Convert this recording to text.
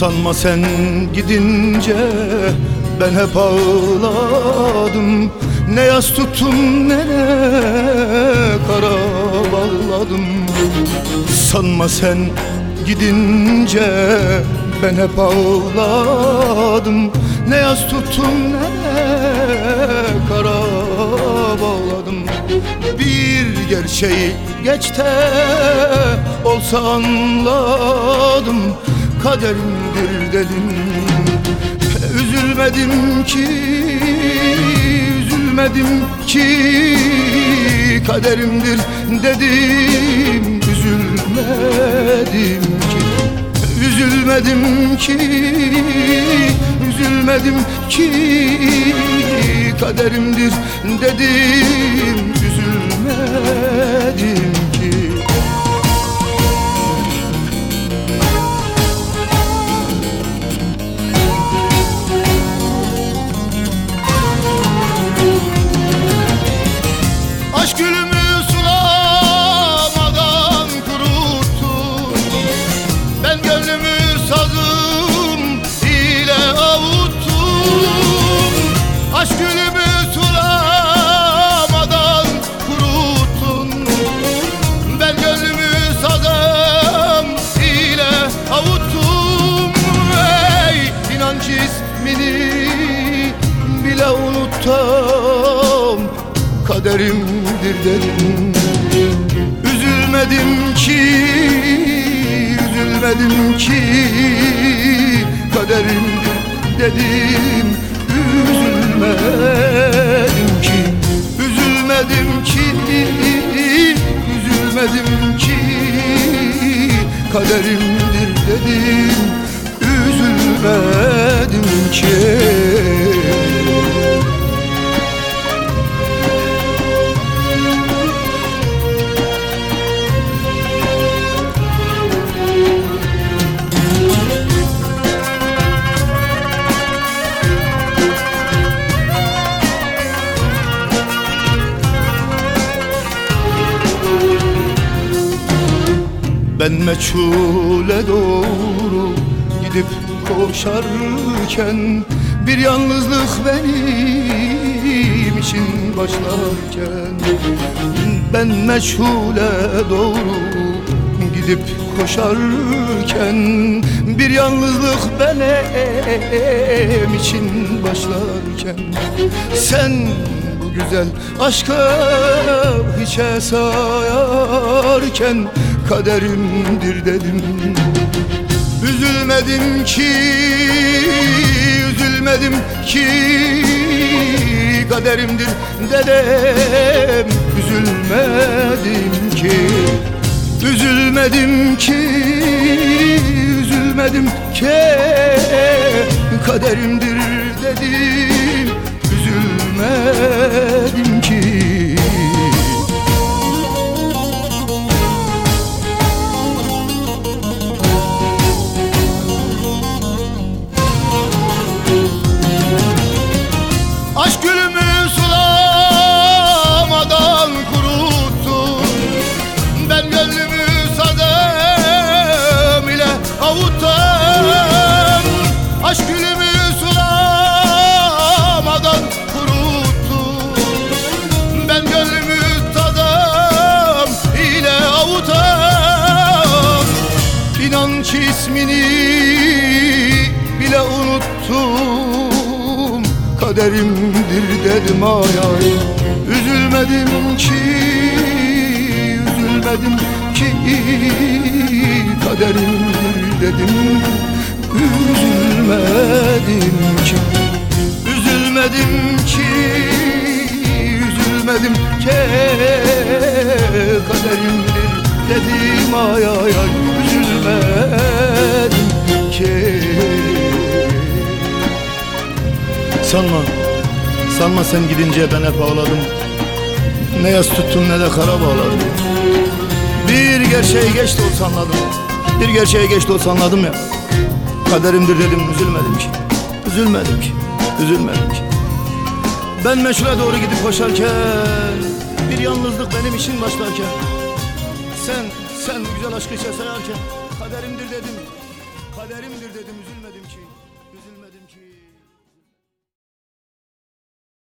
Sanma sen gidince ben hep ağladım. Ne yas tuttum ne kara bağladım. Sanma sen gidince ben hep ağladım. Ne yas tuttum ne kara bağladım. Bir gerçeği geçte olsa anladım Kaderimdir dedim Üzülmedim ki Üzülmedim ki Kaderimdir dedim. Üzülmedim ki Üzülmedim ki Üzülmedim ki Kaderimdir dedim ismini bile unuttum kaderimdir dedim. Üzülmedim ki, üzülmedim ki. Kaderimdir dedim. Üzülmedim ki, üzülmedim ki Üzülmedim ki. Kaderimdir dedim. Üzülmedim ki Ben meçhule doğru gidip koşarken Bir yalnızlık benim için başlarken Ben meçhule doğru gidip koşarken Bir yalnızlık benim için başlarken Sen bu güzel aşka hiçe sayarken kaderimdir dedim Üzülmedim ki, üzülmedim ki. Kaderimdir dedim Üzülmedim ki, üzülmedim ki, üzülmedim ki. Kaderimdir dedim Kaderimdir dedim ay ay. Üzülmedim ki Üzülmedim ki. Kaderimdir dedim Üzülmedim ki. Üzülmedim ki Üzülmedim ki. Kaderimdir dedim ay ay ay. Üzülmedim ki Sanma, sanma sen gidince ben hep ağladım. Ne yas tuttum ne de kara bağladım. Bir gerçeği geç de olsa anladım. Bir gerçeği geç de olsa anladım ya. Kaderimdir dedim üzülmedim ki. Üzülmedim ki, üzülmedim ki. Ben meşhule doğru gidip koşarken Bir yalnızlık benim için başlarken Sen, sen bu güzel aşkı içe sayarken Kaderimdir dedim Kaderimdir dedim üzülmedim ki